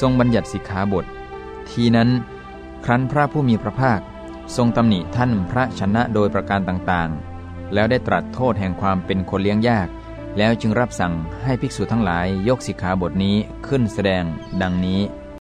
ทรงบัญญัติสิกขาบท ทีนั้น ครั้นพระผู้มีพระภาค ทรงตำหนิท่านพระชนะโดยประการต่างๆ แล้วได้ตรัสโทษแห่งความเป็นคนเลี้ยงยาก แล้วจึงรับสั่งให้ภิกษุทั้งหลายยกสิกขาบทนี้ขึ้นแสดงดังนี้